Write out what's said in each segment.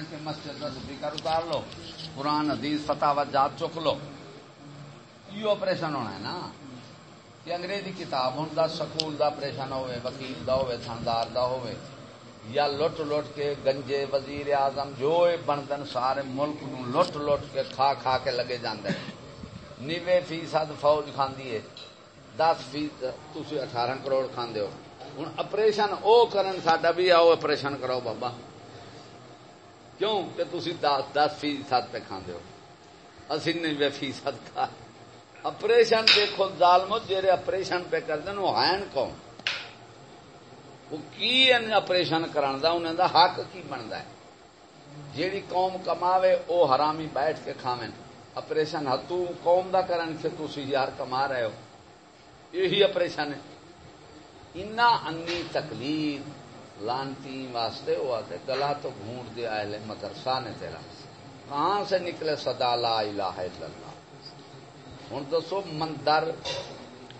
ہے کہ مسجد کا سپیکر اتار لو، قرآن، حدیث فتح جات چک لو۔ یہ آپریشن ہونا ہے نا۔ کہ انگریزی کتاب ہوں دا سکول دا آپریشن ہوئے، وکیل دا ہوئے، تھاندار دا ہوئے۔ یا لٹ لٹ کے گنجے وزیر اعظم جو بندن، سارے ملک نو لٹ لٹ کے کھا کھا کے لگے جاندے نیوے فیصد فوج کھاندی ہے۔ دس فیصد تھی اٹھارہ کروڑ کھاندے ہو۔ ہوں اپریشن او کرن، ساڈا بھی آؤ اپریشن کرو بابا۔ کیوں؟ کہ تھی دس دس فیصد پہ کھاندے ہو۔ اسی نوے فیصد کھا۔ اپریشن دیکھو، ظالمو جہے اپریشن پہ کرتے وہ ہیں کون؟ وہ کی اپریشن کران دا؟ انہیں دا حق کی بنتا ہے؟ جیڑی قوم کماوے، او حرامی بیٹھ کے کھاویں اپریشن ہتو قوم دا کرن سے تسی یار کما رہے ہو۔ یہی اپریشن ہے۔ اینا انی تکلیف لانتی واسطے وہ آتے گلا تو گھونٹ دے آئے مدرسہ نے تیرا کہاں سے نکلے صدا لا الہ الا اللہ؟ ہوں دسو مندر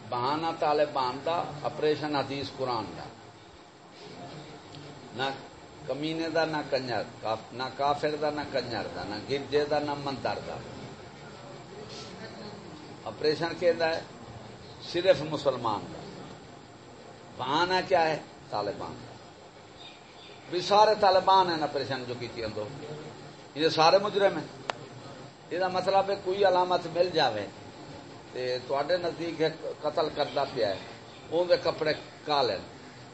بہانا طالبان دا اپریشن حدیث قرآن دا۔ نہ کمینے دا، نہ کنجر نہ کافر دا، نہ کنجر دا، نہ گرجے دا، نہ مندر دا۔ اپریشن کہ صرف مسلمان کا بہانا کیا ہے؟ طالبان کا بھی سارے طالبان ہیں اپریشن جو کی اندو یہ سارے مجرم ہیں، یہ مطلب ہے کوئی علامت مل جاوے۔ تے نزدیک قتل کرتا پیا ہے۔ اندر کپڑے کالے۔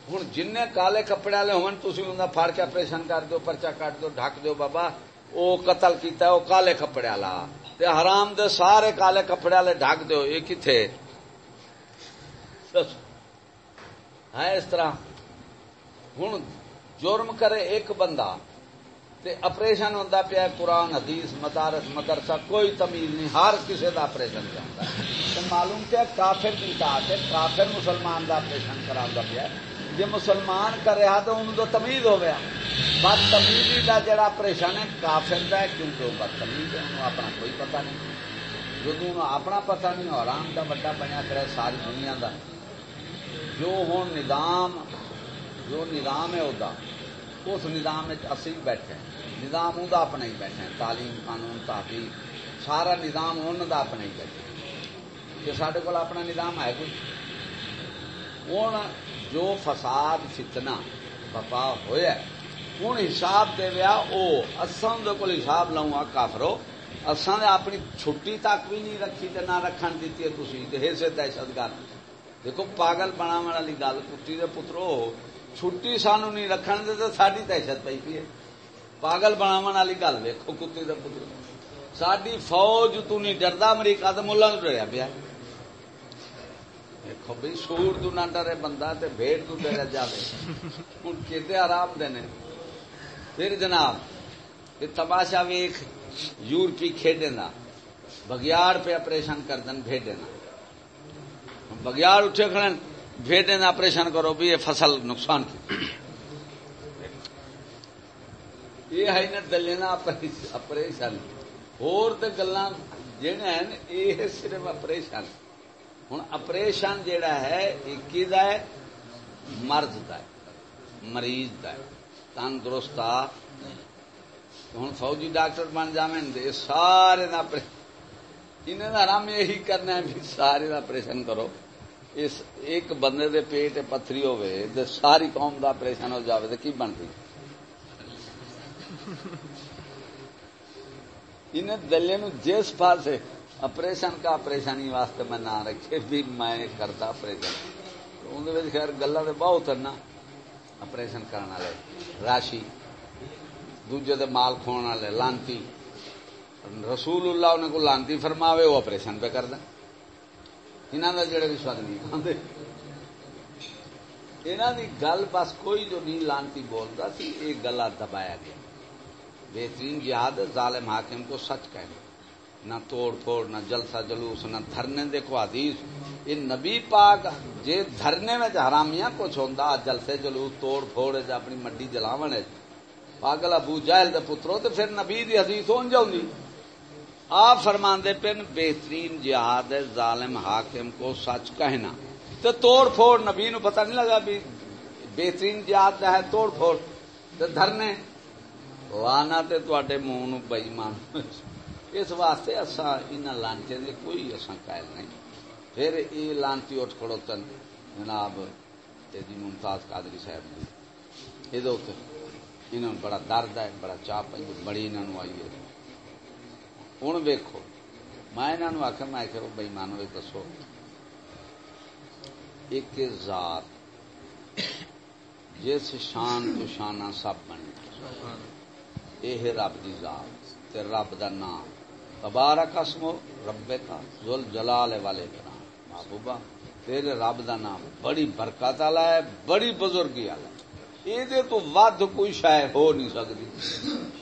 ہوں جن کالے کپڑے والے ہوا پھاڑ کے آپریشن کر دو پرچا کٹ دو ڈک دو بابا۔ وہ قتل کیتا ہے وہ کالے کپڑے والا۔ حرام دے سارے کالے کپڑے والے ڈک دو یہ کتنے ہے اس طرح۔ ہوں جرم کرے ایک بندہ تے اپریشن ہوتا پیا، قرآن، حدیث، مدارس، مدرسہ، کوئی تمیز نہیں، ہر کسی کا اپریشن چاہتا ہے۔ معلوم کیا کافر کی ہے، کافر مسلمان کا اپریشن کرا پیا جی مسلمان کر رہا تو ان کو تمیز ہو گیا بد تمیزی کا جڑا اپریشن ہے، کافر کا ہے، کیونکہ وہ بد تمیز ہے، انہوں اپنا کوئی پتہ نہیں۔ جدو اپنا پتہ نہیں آرام کا بڑا بنیا کرے ساری دنیا کا جو ہوں نظام جو نظام ہے وہ اس نظام اسی بھی بیٹھے ہیں۔ نظام ادا اپنا ہی بیٹھے ہیں۔ تعلیم، قانون، تحقیق، سارا نظام ان کا اپنا ہی بیٹھے کہ سارے کو اپنا نظام ہے کوئی؟ ہوں جو فساد فتنا بپا ہوا ہوں حساب دے ویا او، اساں دے کول حساب لاؤں گا کافرو۔ اساں دے اپنی چھٹی تک بھی نہیں رکھی تے نہ رکھن دیتی ہے تسی۔ تے سے دہشت گرد دیکھو، پاگل بنا والی گل کتی دے پترو چھٹی سانو نہیں رکھن دے تو ساری دہشت پی پی ہے۔ پاگل بنا والی گل ویکو کتی دے پترو ساری فوج تو نہیں ڈردا، امریکہ تو ملا ڈریا پیا۔ دیکھو بھائی سور تو نہ ڈرے بندہ تے بھیڑ تو ڈریا جائے ہوں کتنے آرام دینے پھر جناب، یہ تماشا ویخ یورپی کھیڈے نا بگیاڑ پہ آپریشن کر دن، بھیڈے بگیار اٹھے کھڑے بھیٹے آپریشن کرو، بھی یہ فصل نقصان کی۔ یہ ہے نا دلے نا اپریشن اور گلا یہ صرف اپریشن ہوں اپریشن جیڑا ہے ایک ہے؟ مرض ہے، مریض ہے، تندرست ہوں فوجی ڈاکٹر بن جائیں سارے انہیں آرام یہی کرنا ہے بھی سارے آپریشن کرو۔ اس ایک بندے دے پیٹ پتھری ہوئے دے ساری قوم دا آپریشن ہو جاوے تو کی بنتی انہیں دلے نو جس پاس آپریشن کا آپریشن واسطے میں نہ رکھے بھی میں کرتا آپریشن اندر خیر گلا تو بہت نا آپریشن کرنے والے۔ راشی، دوجے دے مال کھونے والے، لانتی۔ رسول اللہ انہیں کو لانتی فرماوے، وہ آپریشن پہ کر دیں انہوں کا جڑے بھی سواد نہیں کھانے انہوں کی گل بس کوئی جو نہیں لانتی بولتا سی یہ گلا دبایا گیا۔ بہترین جہاد ظالم حاکم کو سچ کہنا۔ نہ توڑ پھوڑ، نہ جلسہ جلوس، نہ دھرنے دیکھو حدیث۔ یہ نبی پاک، جے دھرنے میں حرامیاں کچھ ہوتا جلسے جلوس، توڑ پھوڑ اپنی مڈی جلاو پاگل ابو جہل دے پترو تو پھر نبی دی حدیث ہو جاؤں آپ فرماندے پن بہترین جہاد ظالم حاکم کو سچ کہنا۔ تو توڑ پھوڑ، نبی نو پتہ نہیں لگا بھی بہترین جہاد ہے، توڑ پھوڑ۔ تو دھرنے۔ وانا تے تے منہ بئیمان اس واسطے اصا ان لانچے دے کوئی اصا قائل نہیں۔ پھر یہ لانتی اٹھ کھڑوتن۔ جناب جی ممتاز قادری صاحب جی۔ یہ انہوں بڑا درد ہے، بڑا چاہ پی بڑی انہوں آئی ہے۔ ہوں ویکو میں انہوں آخ میں آخر بئی مانو دسو ایک ذات جس شان تو شانہ سب بن یہ رب کی ذات تے رب دا نام تبارا قسم رب کا زل جلال والے کا نام محبوبہ تیرے رب دا نام بڑی برکت والا ہے بڑی بزرگی والا یہ تو ود کوئی شاید ہو نہیں سکتی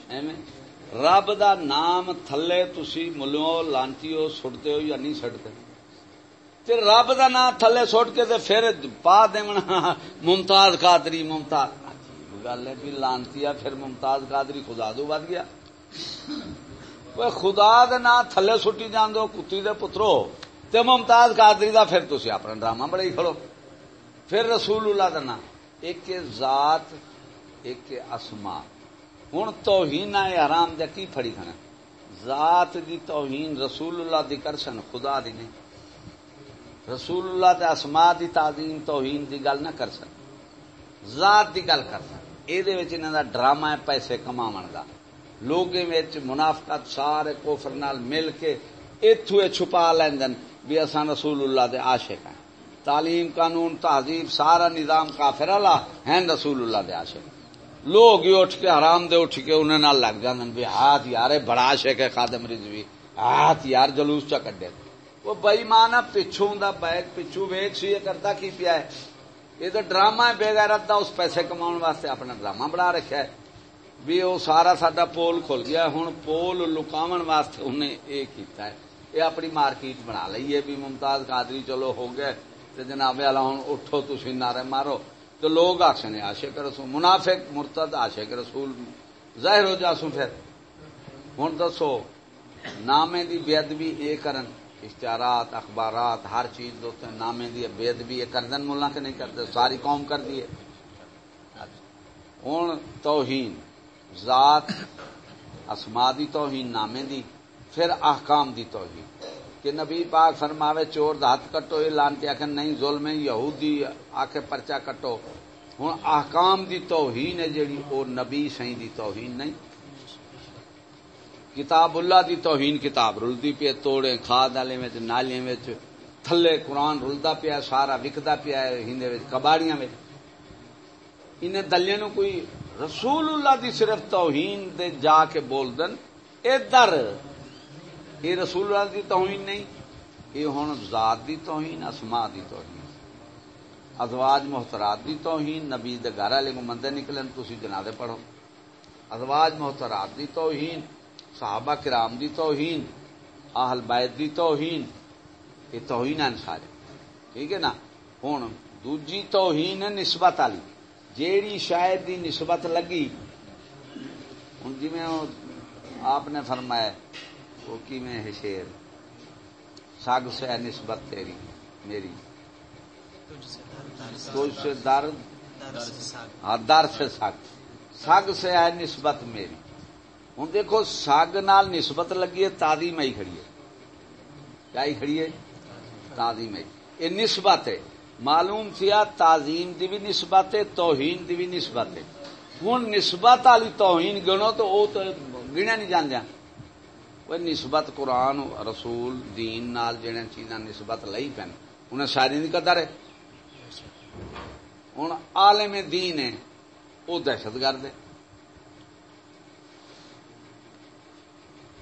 ایویں رب دا نام تھلے تسی ملو لانتی ہو سٹتے ہو یا نہیں سٹتے تے رب دا نام تھلے سٹ کے تے پھر پا دیونا ممتاز قادری ممتاز گل ہے بھی لانتی پھر ممتاز قادری خدا دو ود گیا خدا دے نام تھلے سٹی جان دو کتی دے پترو تے ممتاز قادری دا پھر تسی اپنا ڈرامہ بڑے کھڑو پھر رسول اللہ دا نام ایک ذات ایک اسما ہوں توہین آرام دیا کی پھڑی کھانا؟ ذات دی توہین رسول اللہ دی کر سن خدا دی نہیں۔ رسول اللہ تے اسما دی تعظیم، توہین دی گل نہ کر سن۔ ذات دی گل کر سن۔ یہ ڈرامہ ہے، پیسے کما کا لوگ منافقت، سارے کوفر نال مل کے اتو چھپا لیندن بھی اصا رسول اللہ دے عاشق ہیں۔ تعلیم قانون، تہذیب، سارا نظام کافر والا ہیں رسول اللہ دے عاشق۔ لوگ ہی اٹھ کے حرام دے اٹھ کے انہیں نال لگ جاندن بھی ہاتھ یار بڑا عاشق ہے خادم رضوی۔ ہاتھ یار جلوس چا کڈے۔ وہ بئی مانا پچھوں دا بیگ پچھو ویچ سی کرتا کی پیا ہے؟ یہ تو ڈرامہ ہے، بےغیرت دا، اس پیسے کما واسطے اپنا ڈرامہ بنا رکھا ہے۔ بھی وہ سارا سڈا پول کھل گیا ہوں پول لکاو واسطے انہیں یہ کیتا ہے۔ یہ اپنی مارکیٹ بنا لی ہے بھی ممتاز قادری چلو ہو گئے تو جناب والا ہوں اٹھو تھی نعرے مارو۔ تو لوگ آخر آشے رسول، منافق، مرتد آشے رسول، ظاہر ہو جاسوں پھر۔ ہوں دسو، نامے کی بےد بھی یہ کرن، اشتہارات، اخبارات، ہر چیز دوتے نامے دی بےد بھی یہ کردن ملا کے نہیں کرتے ساری قوم کر دیے ہوں توہین، ذات، اسما دی توہین، نامے دی، پھر احکام دی توہین۔ کہ نبی پاک فرماوے چور ہاتھ کٹو، یہ لانتے آخر نہیں، ظلم یہودی آخ پرچا کٹو۔ ہوں احکام دی توہین ہے جیڑی وہ نبی سی دی توہین نہیں۔ کتاب اللہ دی توہین، کتاب رلدی پی توڑے، کھاد والے نالے تھلے قرآن رلدا پیا، سارا وکدا پیا ہندے کباڑیاں انہیں دلے نو کوئی رسول اللہ دی صرف توہین دے جا کے بول دن ادھر یہ رسول اللہ دی توہین نہیں یہ ہوں ذات دی توہین اسما دی توہین۔ ازواج محترات دی توہین، نبی دے گھر والے مندے نکلن تھی جنادے پڑھو۔ ازواج محترات دی توہین، صحابہ کرام دی توہین، اہل بیت دی توہین یہ توہین ہیں سارے۔ ٹھیک ہے نا؟ ہوں دوجی توہین ہے نسبت والی۔ جیڑی شاید دی نسبت لگی ہوں جی میں آپ نے فرمایا وہ کی میں ہے شیر؟ سگ سے نسبت تیری، میری۔ تجھ سے درد ہاں در سے سگ سگ سے ہے نسبت میری۔ ہوں دیکھو سگ نال نسبت لگی ہے، تازی مئی کھڑی ہے۔ کیا ہی کھڑی ہے؟ تازی مئی یہ نسبت ہے۔ معلوم کیا، تعظیم دی بھی نسبت ہے، توہین دی بھی نسبت ہے۔ ہوں نسبت والی توہین گنو تو وہ تو گنیا نہیں جانا وہ نسبت قرآن رسول، دین نال جڑے چیزاں نسبت لئی پین انہیں ساری نہیں قدر ہے ہوں عالم دین ہے وہ دہشت گرد ہے۔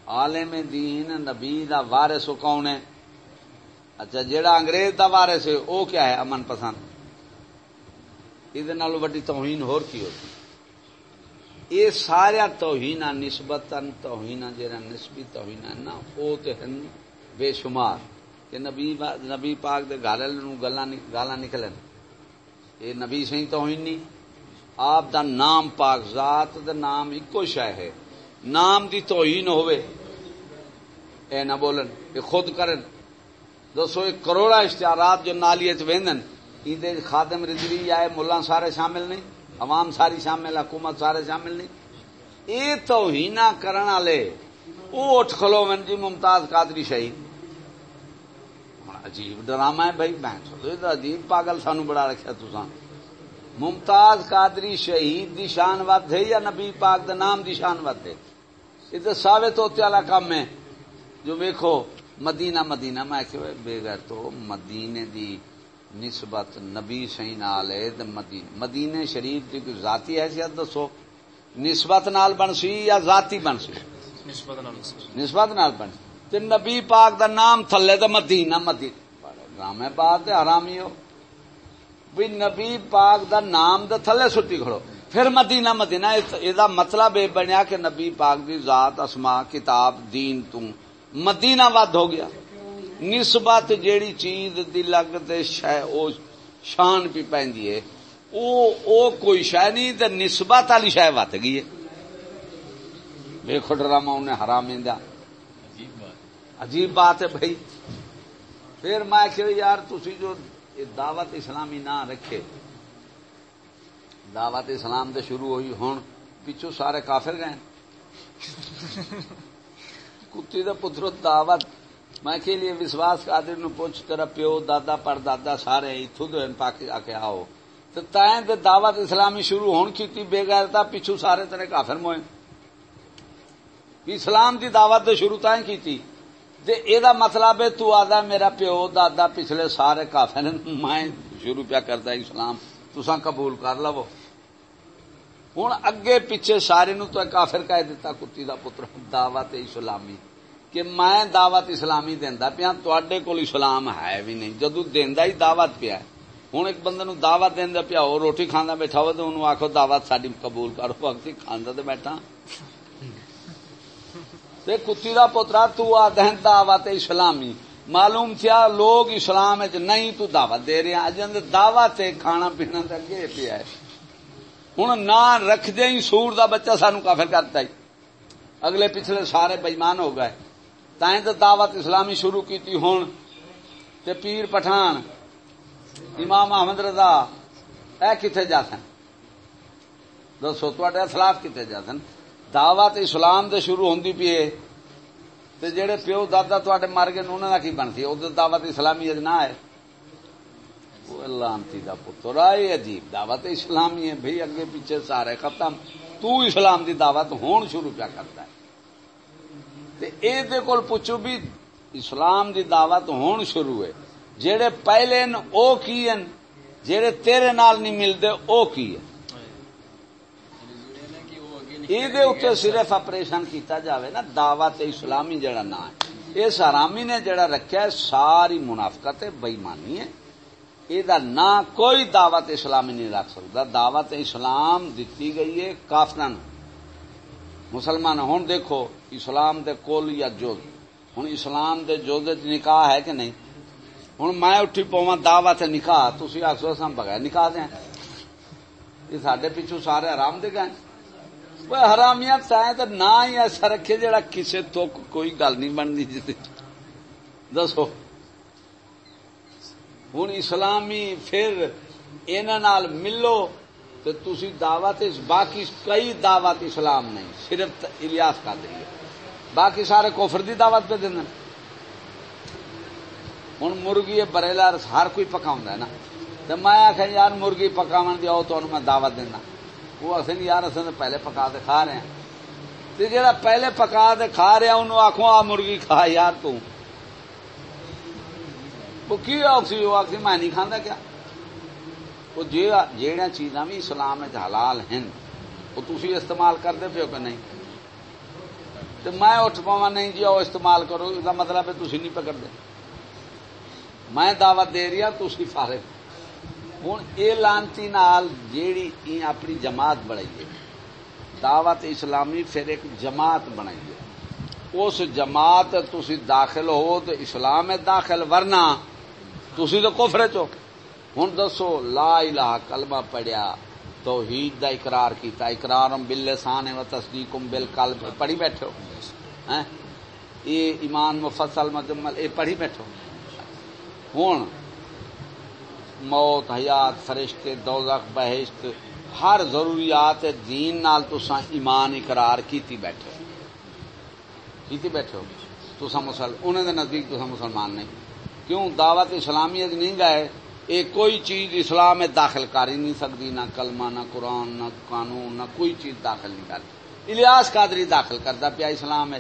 عالم دین نبی دا وارث کون ہے؟ اچھا جیڑا انگریز دا وارث ہے وہ کیا ہے؟ امن پسند۔ یہ وڈی توہین ہور کی ہوتی۔ یہ سارا توہین نسبت توہین جہاں نسبی توہین نا وہ تو ہیں بے شمار۔ کہ نبی نبی پاک دے گال گالا نکلن۔ یہ نبی سی توہین نہیں آپ دا نام پاک ذات دا نام ایکو شہ ہے۔ نام دی توہین ہوئے اے نہ بولن یہ خود کرن۔ دسو ایک کروڑا اشتہارات جو نالیے وہدن عید خادم رضوی آئے ملا سارے شامل نہیں۔ عوام ساری شامل حکومت سارے شامل نہیں۔ یہ توہینا کرن والے وہ اٹھ کھلو من جی ممتاز قادری شہید۔ عجیب ڈرامہ ہے بھائی، میں عجیب پاگل سانو بڑا رکھا تسان ممتاز قادری شہید دی شان ود ہے یا نبی پاک دا نام دی شان ود ہے یہ تو ثابت ہوتے والا کام ہے۔ جو ویکھو، مدینہ مدینہ، میں کہ بے گھر تو مدینے دی نسبت نبی سی نال ہے مدینے مدینے شریف کی کوئی ذاتی حیثیت دسو؟ نسبت نال بن سی یا ذاتی بن سی؟ نسبت نال بن تے نبی پاک دا نام تھلے تو مدینہ مدینہ۔ ڈرامے بات حرامی ہو بھی نبی پاک دا نام دا تھلے سٹی کھڑو۔ پھر مدینہ مدینہ یہ مطلب یہ بنیا کہ نبی پاک دی ذات اسما کتاب دین تم مدینہ ود ہو گیا۔ نسبت جیڑی چیز دی لگ تے شے او شان پی پیندی ہے او او کوئی شے نہیں تے نسبت والی شے وت گئی ہے۔ ویکھو ڈرامہ انہیں حرام دیا عجیب بات ہے۔ بھائی۔ پھر میں کہ یار تسی جو دعوت اسلامی نہ رکھے دعوت اسلام دے شروع ہوئی ہوں پچھو سارے کافر گئے۔ کتی پترو دعوت میں کہ لیے وشواس قادر نو پوچھ، تیرا پیو، دادا پر دادا سارے اتو دو پاک آ کے آؤ۔ تو تائیں دے دعوت اسلامی شروع ہون کیتی، بے غیرتا پچھو سارے تیرے کافر موئے۔ اسلام دی دعوت دے شروع تائیں کیتی۔ تے اے دا مطلب ہے، تو آدھا میرا پیو، دادا پچھلے سارے کافر میں شروع پیا کرتا اسلام۔ تساں قبول کر لو۔ ہوں اگے پیچھے سارے نو تو کافر کہہ دیتا، کتی دا پتر، دعوت اسلامی۔ کہ میں دعوت اسلامی دینا پیا تے کول اسلام ہے بھی نہیں۔ جدو دینا ہی دعوت پیا ہوں ایک بندے نو دعوت دینا پیا وہ روٹی کھانا بیٹھا ہو تو انہوں آخو دعوت ساری قبول کرو۔ وقت کھانا تو بیٹھا۔ تے کتی دا پترا تو آ دین دعوت اسلامی۔ معلوم تھیا لوگ اسلام نہیں تو دعوت دے رہے ہیں۔ دعوت کھانا پینا تو اگے پیا ہے۔ ہوں نہ رکھ دیں سور دا بچہ سانو کافر کرتا ہی۔ اگلے پچھلے سارے بےمان ہو گئے۔ تائیں تو دعوت اسلامی شروع کی تھی ہوں تے پیر پٹھان، امام احمد رضا، اے کتنے جا سن؟ دسو تے خلاف کتنے جا سن؟ دعوت اسلام دے شروع ہوندی پیے تے جڑے پیو دادا تے مر گئے انہوں کا کی بنتی؟ ادھر دعوت اسلامی نہ ہے۔ لانتی دا پتر آئے عجیب دعوت اسلامی ہے بھائی اگے پیچھے سارے ختم۔ تو اسلام دی دعوت ہون شروع کیا کرتا ہے۔ تے اے دے کول پوچھو بھی اسلام دی دعوت ہون شروع ہے۔ جڑے پہلے ن او کی ہیں جڑے تیرے نال نہیں ملدے، او کی ہے یہ صرف اپریشن کیتا جاوے نا، دعوت اسلامی جڑا نا ہے۔ اس حرامی نے جڑا رکھا ہے، ساری منافقت بےمانی ہے۔ یہ نہ کوئی دعوت اسلامی نہیں رکھ سکتا دعوت اسلام دیتی گئی ہے کافرن مسلمان ہوں دیکھو، اسلام دے کول یا جو ہوں اسلام دے جو نکاح ہے کہ نہیں؟ ہوں میں اٹھی پوا دعوت نکاح تھی آخو سم بغیر نکاح دیں یہ سڈے پیچھو سارے آرام دے گئے وہ حرامیاں تائیں تو نہ ہی ایسا رکھے جڑا کسے تو کوئی گل نہیں بنتی جی دسو۔ ہوں اسلامی پھر انہوں ملو۔ تو تھی دعوت باقی کئی دعوت اسلام نہیں، صرف الیاس کر دیں باقی سارے کوفر دی دعوت پہ دیں ہوں مرغی بریلا ہر کوئی پکاؤں نا۔ تو میں آخ یار مرغی پکاو دی آؤ تو میں دعوت دینا۔ وہ اصل یار اصل پہلے پکا دے کھا رہے ہیں۔ جا پہلے پکا دے کھا رہا انہوں آخو آ مرغی کھا یار تو۔ وہ کی آخسی وہ آخسی میں نہیں کھانا کیا؟ وہ جہاں چیزاں بھی اسلام حلال ہیں، وہ تھی استعمال کرتے پیو کہ نہیں؟ تو میں اٹھ پوا نہیں جی وہ استعمال کرو، اس کا مطلب ہے تھی نہیں پکڑتے میں دعوت دے رہی ہوں تھی فارغ۔ ہوں یہ لانتی نال جیڑی اپنی جماعت بنائی ہے، دعوت اسلامی پھر ایک جماعت بنائی ہے۔ اس جماعت تھی داخل ہو تو اسلام داخل، ورنہ تھی تو کفر چو ہوں دسو، لا الہ کلمہ پڑھیا تو ہید دا اقرار کیتا، اقرارم باللسان و تصدیقم بالقلب، پڑھی بیٹھو یہ ایمان مفصل مجمل یہ پڑھی بیٹھو ہوں موت، حیات، فرشتے، دوزخ، بہشت، ہر ضروریات دین نال تسا ایمان اقرار کیتی بیٹھے کیتی بیٹھے ہو؟ تسا مسل انہیں دے نزدیک تسا مسلمان نہیں۔ کیوں؟ دعوت اسلامیت نہیں گئے؟ یہ کوئی چیز اسلام میں داخل کر ہی نہیں سکتی، نہ کلمہ، نہ قرآن، نہ قانون، نہ کوئی چیز داخل نہیں کرتی۔ الیاس قادری داخل کرتا پیا اسلام میں۔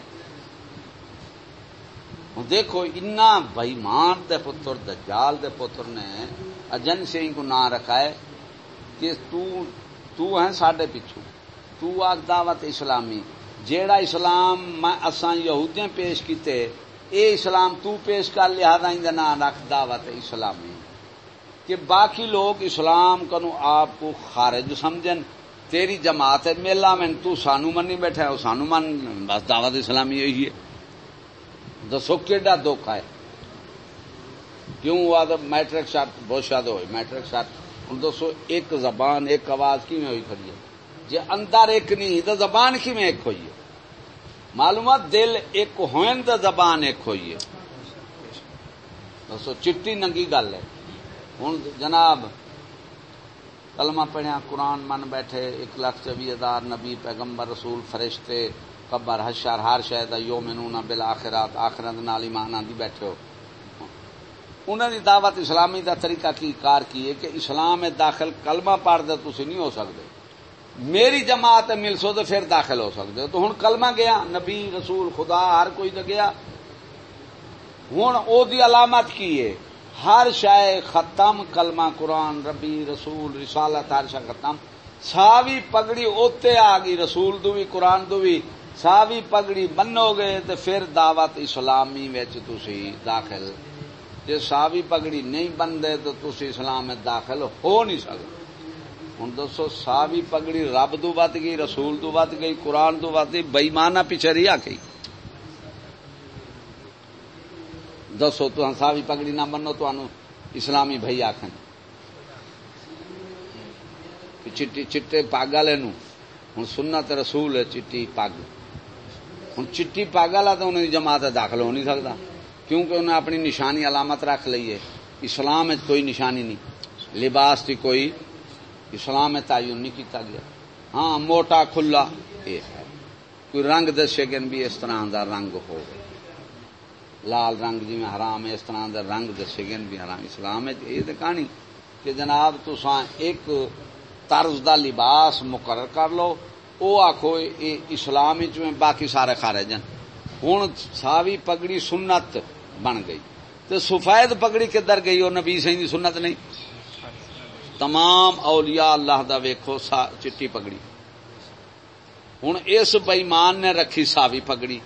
دیکھو، اتنا بئیمان دے پتر، دجال دے پتر نے اجن سنگھ کو نام رکھا ہے کہ تو تو ہے ساڈے پچھو۔ تو آگ دعوت اسلامی۔ جیڑا اسلام اساں یہودیاں پیش کیتے، اے اسلام تو پیش کر، لہذا ان نام رکھ دعوت اسلامی۔ کہ باقی لوگ اسلام کنو آپ کو خارج سمجھن، تیری جماعت ہے، میلا میں تو سانو منی بیٹھا ہے سانو من بس دعوت اسلامی یہی ہے۔ دسو کیڈا دکھا ہے۔ کیوں ہوا تو میٹرک شرط بہت شاد ہوئی، میٹرک شرط ہوں دسو ایک زبان، ایک آواز کی میں ہوئی کھڑی ہے؟ جی اندر ایک نہیں تو زبان کی میں ایک ہوئی ہے۔ معلومات دل ایک ہوئن تو زبان ایک ہوئی ہے۔ دسو چٹی ننگی گل ہے۔ ہوں جناب کلمہ پڑھیا قرآن من بیٹھے، ایک لاکھ چوبی ہزار نبی، پیغمبر، رسول، فرشتے، قبر حشر ہر شاید یو مینو بل آخرات آخرت نال ایمان آدھی بیٹھے ہو۔ انہوں نے دعوت اسلامی دا طریقہ کی کار کی ہے کہ اسلام میں داخل کلمہ پڑھ دے تھی نہیں ہو سکتے۔ میری جماعت مل سو تو پھر داخل ہو سکتے ہو۔ تو ہوں کلمہ گیا، نبی، رسول، خدا، ہر کوئی تو گیا۔ ہوں او دی علامت کی ہے؟ ہر شے ختم، کلمہ قرآن، ربی رسول، رسالت، ہر شا ختم۔ ساوی پگڑی اوتے آ گئی، رسول دو بھی قرآن دو بھی ساوی پگڑی بنو گے تو پھر دعوت اسلامی تھی داخل۔ جی ساوی پگڑی نہیں بنتے تو تھی اسلام میں داخل ہو نہیں سکتے۔ ہوں دسو، ساوی پگڑی رب تو بت گئی، رسول تو بت گئی، قرآن تو بت گئی بئیمانہ پیچھے رہی آ گئی دسو تو ساوی پگڑی نہ بنو تو اسلامی بھائی آخ چٹی چٹے پگ والے ہوں سننا تو رسول ہے چٹی پگ ہوں چٹی پگ والا تو انہیں جماعت داخل ہو نہیں سکتا کیونکہ انہیں اپنی نشانی علامت رکھ لی ہے اسلام کوئی نشانی نہیں لباس کی کوئی اسلام تعین نہیں کیتا گیا ہاں موٹا کھلا یہ ہے کوئی رنگ دسے گن بھی اس طرح کا رنگ ہو لال رنگ جی میں حرام اس طرح کا رنگ دسے گن بھی حرام، اسلام یہ تو کہانی کہ جناب تسان ایک طرز دا لباس مقرر کر لو، او آخو اسلام باقی سارے خارج ہیں۔ ہوں ساوی پگڑی سنت بن گئی۔ تو سفید پگڑی کدھر گئی؟ وہ نبی سی سنت نہیں۔ تمام اولیاء اللہ دا ویکھو چٹی پگڑی۔ ہوں اس بئیمان نے رکھی ساوی پگڑی۔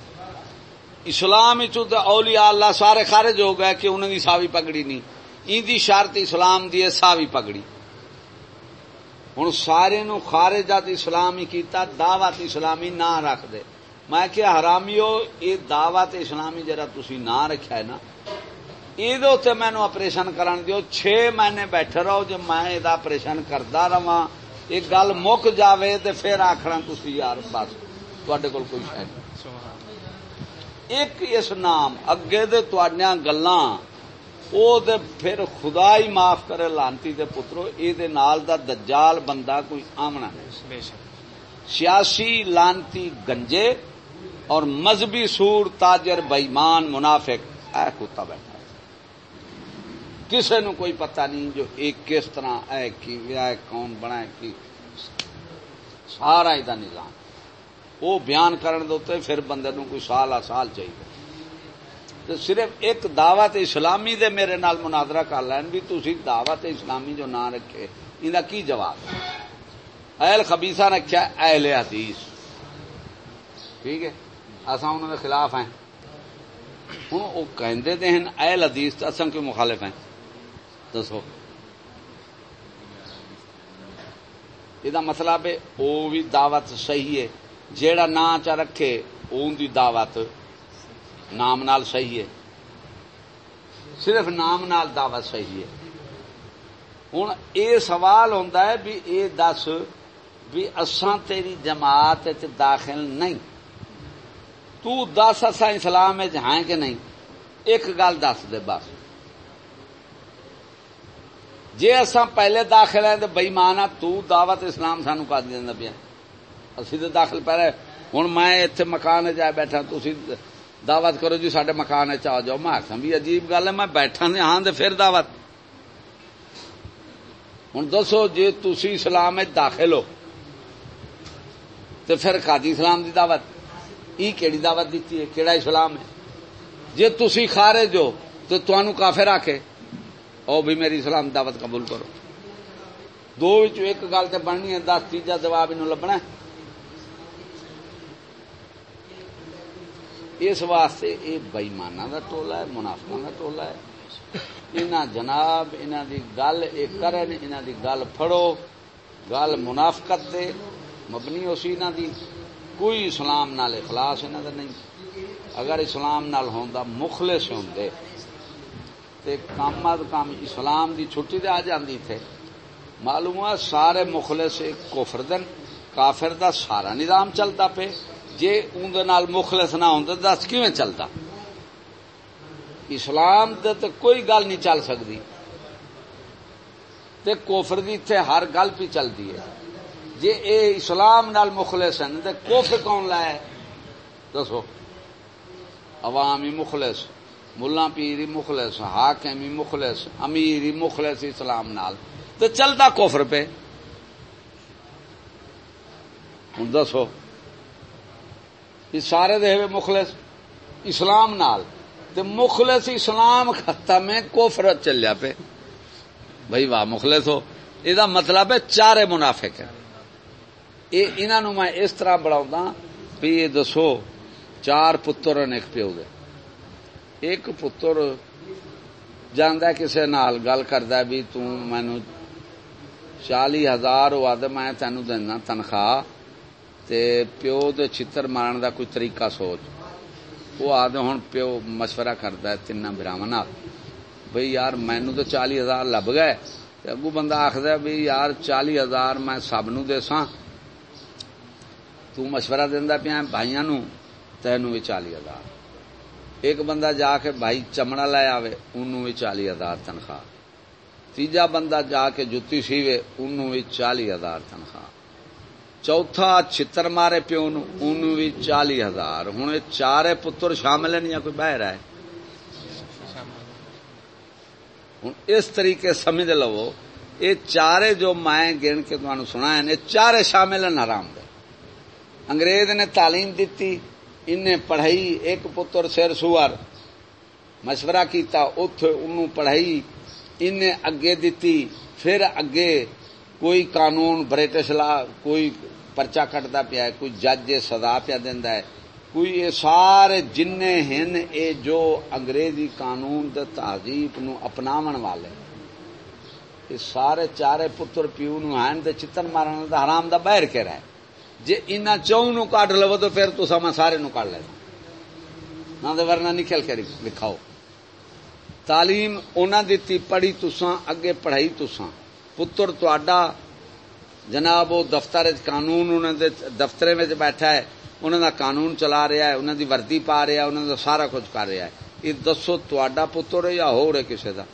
اسلام اولیاء اللہ سارے خارج ہو گئے کہ انہوں کی ساوی پگڑی نہیں۔ ان شرط اسلام دی ہے ساوی پگڑی ہوں سارے نو خارجات اسلامی کیتا دعوت اسلامی نہ رکھ دے۔ میں کیا حرامیو یہ دعوت اسلامی جرا تھی نہ رکھا ہے نا یہ مینو آپریشن کرن دیو۔ چھ مہینے بیٹھے رہو جی میں یہ آپریشن کرتا رہا یہ گل مک جائے تو پھر آخر تھی یار بس تے کول کوئی شاید ایک اس نام اگے دے گلا پھر خدا ہی معاف کرے لانتی دے پترو یہ نال دا دجال بندہ کوئی آمنا نہیں۔ سیاسی لانتی گنجے اور مذہبی سور تاجر بئیمان منافق اے کتا بیٹھا۔ کسی نو کوئی پتہ نہیں جو ایک کس طرح اے کی کون بنا کی۔ سارا یہ نظام۔ وہ بیان کرن دوتے پھر بندے نو کوئی سال آ سال چاہیے۔ تو صرف ایک دعوت اسلامی دے میرے نال مناظرہ کر لین بھی تھی دعوت اسلامی جو نہ رکھے، ان کا کی جواب؟ اہل خبیسا رکھا اہل حدیث۔ ٹھیک ہے اصا انہوں کے خلاف ہیں۔ ہوں وہ کہندے ہیں اہل حدیث اصل کیوں مخالف ہیں؟ دسو۔ یہ مطلب ہے وہ بھی دعوت صحیح ہے۔ جیڑا نا چا رکھے ان دی دعوت نام نال صحیح ہے۔ صرف نام نال دعوت صحیح ہے۔ ہوں یہ سوال ہوتا ہے بھی یہ دس بھی اساں تیری جماعت داخل نہیں۔ تو دس اصا اسلام ہیں کہ نہیں؟ ایک گل دس دے بس۔ جے اساں پہلے داخل ہیں تو بئی مانا تو دعوت اسلام سانو کا دینا پیا اسی تو داخل پہ رہے ہوں میں اتنے مکان جائے بیٹھا تھی دعوت کرو جی سڈے مکان آ جاؤ میں آخا بھی عجیب گل ہے میں بیٹھا نے ہاں پھر دعوت ہوں دسو جی تھی اسلام داخل ہو تو پھر قاضی اسلام دی دعوت یہ کیڑی دعوت دیتی ہے کیڑا اسلام ہے جی تھی خارج ہو تو تنوع کافر آکے او بھی میری اسلام دعوت قبول کرو دو ایک گل تو بننی ہے دس تیجا جواب ان لبنا اس واسطے یہ بئیمانہ کا ٹولا ہے منافقہ کا ٹولا ہے۔ انہ جناب انہ دی گل یہ کرن انہ دی گل پھڑو۔ گل منافقت دے، مبنی ہو سی انہ دی۔ کوئی اسلام نال اخلاص انہ دا نہیں۔ اگر اسلام نال ہوندا مخلص ہوندے تے کام از کام اسلام دی چھٹی دے آ جاندی تھے۔ معلوم ہے سارے مخلص کفر دن، کافر دا سارا نظام چلتا پہ جے اندر مخلص نہ ہوں دس کیویں چلتا؟ اسلام دے تے کوئی گل نہیں چل سکتی تے کوفر دی تے ہر گل پہ چلتی ہے۔ جے اے اسلام نال مخلص ہیں تے کوفر کون لائے؟ دسو۔ عوامی مخلص ملا پیری مخلص حاکمی مخلص امیری مخلص اسلام نال۔ تو چلتا کوفر پہ۔ ہوں دسو۔ سارے دے مخلص اسلام نال تے مخلص اسلام ختم ہے کوفر چلیا پہ بھائی واہ، مخلص ہو۔ یہ مطلب ہے چارے منافق ہے انہوں میں اس طرح بڑھاؤں بھی یہ دسو، چار پتر ایک پیو دے۔ ایک پتر جانا کسی نال گل کرد بھی تین چالی ہزار واد میں تینو دینا تنخواہ تے پیو دے چتر مارن دا کوئی طریقہ سوچ۔ وہ آدھے ہوں پیو مشورہ کرتا ہے تین براہ بھئی یار مینو تو چالی ہزار لب گئے۔ اگو بندہ آخر بھی یار چالی ہزار میں سب نو دے سا تو مشورہ دینا پیا بھائی نو تینو بھی چالی ہزار۔ ایک بندہ جا کے بھائی چمڑا لے آوے انہوں بھی چالی ہزار تنخواہ۔ تیجا بندہ جا کے جتی سیوے انہوں بھی چالی ہزار تنخواہ۔ چوتھا چھتر مارے پیو نو بھی چالی ہزار۔ ہوں چارے پتر شامل ہیں، یا کوئی بہ رہا ہے ہوں اس طریقے سمجھ لو یہ چارے جو میں گن کے تمہیں سنا ہے چارے شامل ہیں، حرام دے۔ انگریز نے تعلیم دیتی انہیں پڑھائی، ایک پتر سر سور مشورہ کیتا اتے انہوں پڑھائی انہیں اگے دیتی پھر اگے کوئی قانون برٹش لا کوئی پرچا کٹتا پیا کوئی جج سزا پیا دینا ہے۔ کوئی یہ سارے جن ہن، اے جو انگریزی قانون دے تہذیب نو اپناون والے۔ یہ سارے چارے پتر پیو نو ہیں تے چتن مارن دا حرام دا باہر کے رہے۔ جے انہاں چوں نو کاٹ لو تو پھر تساں میں سارے نو کاٹ لینا نہ دے ورنہ نکل کے لکھاؤ۔ تعلیم انہاں دتی پڑھی تساں، اگے پڑھائی تساں۔ پتر تہاڈا جناب وہ دفتر قانون دفتر میں بیٹھا ہے انہوں دا قانون چلا رہا ہے انہوں دی وردی پا رہا ہے انہوں دا سارا کچھ کر رہا ہے یہ دسو تا پتر ہے یا ہو رہے کسی کا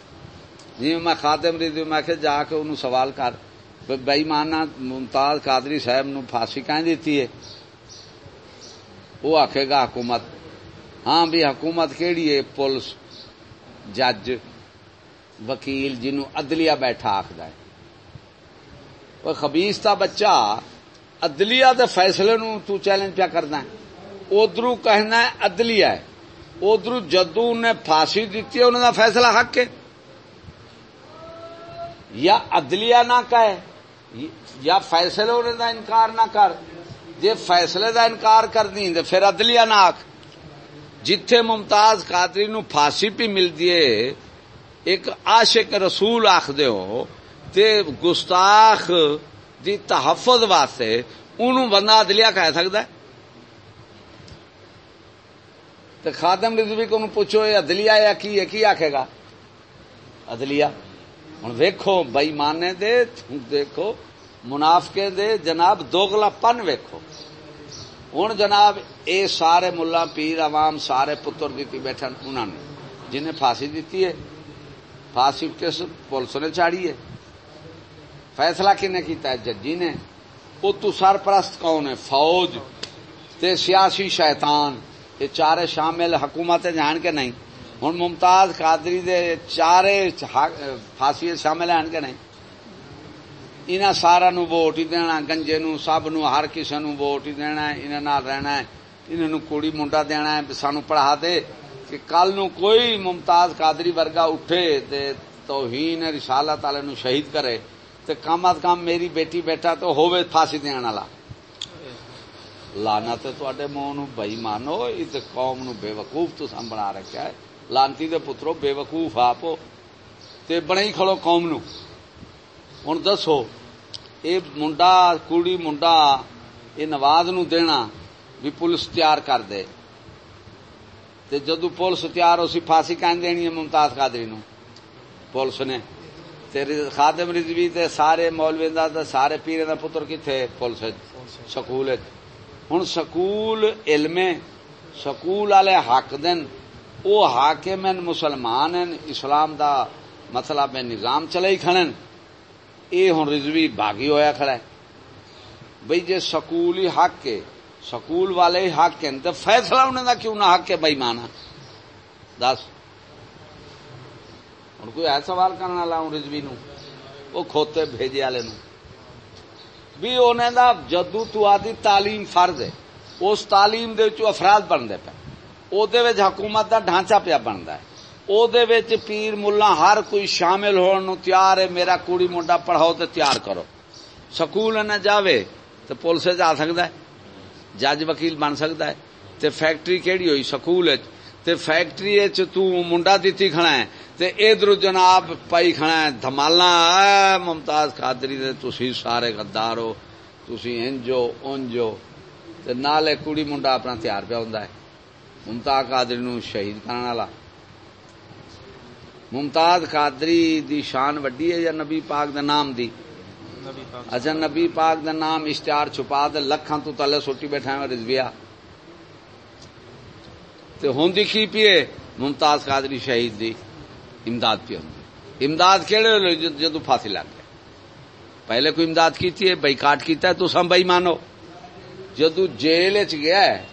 جی میں خاتم ری میں کہ جا کے انہوں سوال کر بئی مانا ممتاز قادری صاحب نو پھانسی کہیں دیتی ہے وہ آکھے گا حکومت ہاں بھی حکومت کیڑی ہے پولیس جج وکیل جنوں عدلیہ بیٹھا آخد ہے خبیس کا بچہ عدلیہ دے فیصلے نو تو چیلنج پیا کرنا ہے ادھر کہنا ہے عدلیہ ہے ادھر جدو نے پھانسی دیتی ہے انہوں کا فیصلہ حق ہے یا عدلیہ نہ کہے یا فیصلے انہوں کا انکار نہ کر جی فیصلے کا انکار کر دی تو پھر عدلیہ نہ آخ جتھے ممتاز قادری نو پھانسی پی ملتی ہے ایک عاشق رسول آخ دے ہو تے گستاخ دی تحفظ واسطے انہوں بندہ عدلیہ کہہ سکتا ہے تو خاتم رضوی کو پوچھو یہ عدلیہ یا کی ہے کی آکھے گا عدلیہ ہوں ویکھو بئی مانے دے دیکھو منافقے دے جناب دوگلا پن ویکھو ہوں جناب اے سارے ملا پیر عوام سارے پتر دیتی بیٹھن انہوں نے جنہیں پھانسی دیتی ہے پھانسی کس پولیس نے چاڑی ہے فیصلہ کنے کیتا ہے؟ ججی نے۔ وہ تو سرپرست کون ہے؟ فوج۔ تے سیاسی شیطان۔ یہ چارے شامل حکومت جان کے نہیں۔ ہوں ممتاز قادری دے چارے پھانسی شامل ہیں کہ نہیں؟ انہاں سارا نو ووٹ ہی دینا، گنجے نو، سب نو، ہر کسی نو ووٹ ہی دینا ہے، انہاں نال رہنا ہے۔ انہاں نو منڈا دینا ہے سانو پڑھا دے کہ کل نو کوئی ممتاز قادری ورگا اٹھے تے توہین رسالت والے نو شہید کرے۔ تے کم از کم میری بیٹی بیٹا تو ہوے پھانسی دین والا۔ لانا تے تواڈے منہ نو بئی مانو اس قوم نو بے وقوف تو سام بنا رکھا ہے۔ لانتی دے پترو، بے وقوف آپ تے بنے ہی کھڑو قوم نو ہن دسو، اے منڈا کڑی منڈا، اے نواز نو دینا بھی پولیس تیار کر دے۔ تے جدو پولیس تیار ہو سی پھانسی کہیں دینی ہے ممتاز قادری نو پولیس نے خادم رضوی تے سارے مولوی دا تے سارے پیرے دا پتر کتنے پولیس سکول ہوں سکول علم سکول والے حق دن وہ حاکم ہیں مسلمان ہیں۔ اسلام دا مطلب نظام چلے ہی کھڑے یہ ہوں رضوی باغی ہویا کھڑا ہے۔ بھئی جے سکول ہی حق کے سکول والے ہی حق ہیں۔ تو فیصلہ انہیں دا کیوں نہ حق ہے بھائی مانا دس۔ ہوں کوئی ایسا سوال کرنے والا ہوں رضوی نو وہ کھوتے بھیجے والے نو بھی انہیں دا جدو تو آدھی تعلیم فرض ہے اس تعلیم دے چو افراد بنتے پہ او دے وچ حکومت دا ڈھانچہ پیا بنتا ہے او دے وچ پیر ملا ہر کوئی شامل ہون نو تیار ہے میرا کوڑی منڈا پڑھاؤ تے تیار کرو سکول نہ جاوے تو پولیس جا سکتا ہے جج وکیل بن سکتا ہے تے فیکٹری کیڑی ہوئی سکول تے فیکٹری تو منڈا دیتی کھڑا ہے تے ادھر جناب پائی کھڑا ہے دھمالا ممتاز قادری دے تسی سارے غدار ہو تسی انجو انجو تے نالے کڑی منڈا اپنا تیار پیا ہوندا ہے۔ ممتاز قادری نو شہید کرنے والا۔ ممتاز قادری دی شان وڈی ہے یا نبی پاک دے نام دی؟ اچھا نبی پاک دا نام اشتہار چھپا دے لکھاں تو تلے سوٹی بیٹھا ہے رضویہ۔ تے ہوں کی پیے ممتاز قادری شہید دی۔ امداد پی ہوں امداد کہڑے جدو پھانسی لگ گئے۔ پہلے کوئی امداد کیتی ہے بائی کاٹ کیتا ہے تو سم بائی مانو جدو جیل چ گیا ہے،